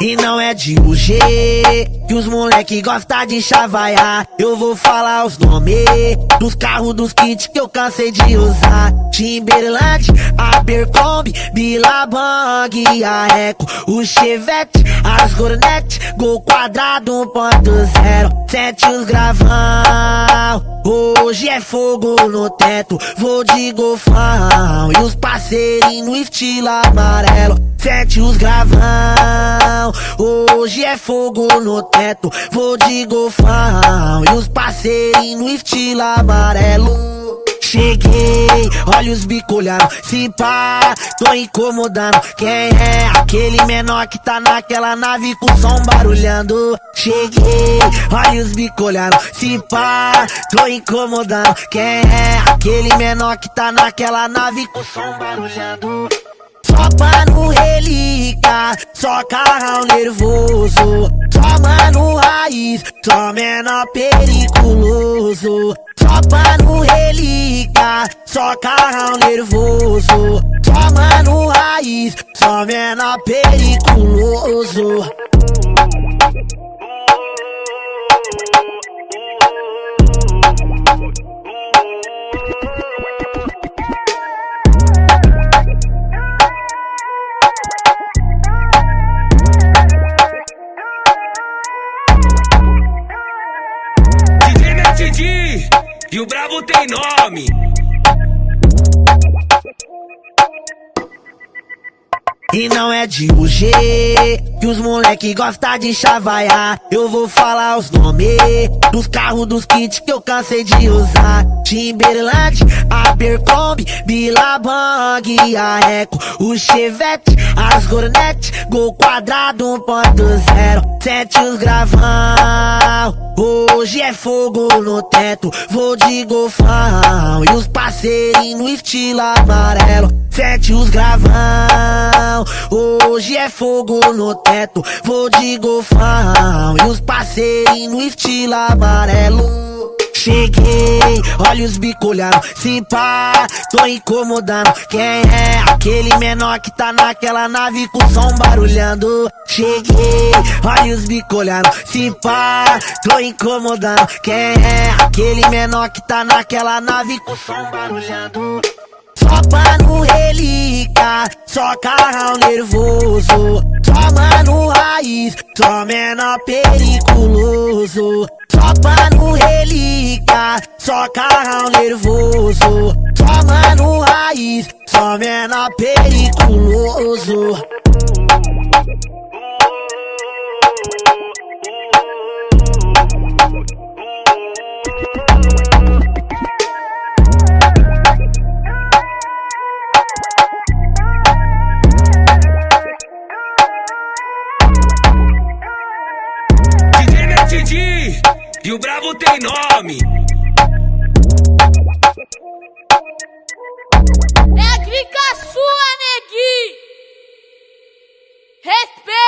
E não é de UG que os moleque gosta de chavaiar. Eu vou falar os nomes dos carros dos kits que eu cansei de usar. Timberland, Abercrombie, Billabong, a Eco, o Chevette, as Hornet, Gol quadrado 1.0, sete os gravão. Hoje é fogo no teto, vou de golfão E os parceirinhos no estilo amarelo Sete os gravão Hoje é fogo no teto, vou de golfão E os parceirinhos no estilo amarelo Cheguei, olha os bicolharam, se pá, tô incomodando. Quem é aquele menor que tá naquela nave com som barulhando? Cheguei, olha os bicolharam, se pá, tô incomodando. Quem é aquele menor que tá naquela nave com som barulhando? Relíquia, só carrão nervoso. Só mano raiz, só menor periculoso. Só no relíquia, só carrão nervoso. Só mano raiz, só menor periculoso. E o brabo tem nome. E não é de UG que os moleque gosta de chavaiar. Eu vou falar os nomes dos carros dos kits que eu cansei de usar. Timberland, Abercrombie, Billabong, a Eco, o Chevette, as Hornet, Gol quadrado 1.0, sete os gravão. Hoje é fogo no teto, vou de golfão. E os parceirinhos no estilo amarelo Sete os gravão. Hoje é fogo no teto, vou de golfão. E os parceirinhos no estilo amarelo Cheguei, olha os bicolharam, se pá, tô incomodando. Quem é aquele menor que tá naquela nave com som barulhando? Cheguei, olha os bicolharam, se pá, tô incomodando. Quem é aquele menor que tá naquela nave com som barulhando? Só no relíquia, só carrão nervoso. Só mano raiz, só menor periculoso. Só no relíquia, só carrão nervoso. Só mano raiz, só menor periculoso. Didi, e o brabo tem nome. É a grica sua, negui. Respeita.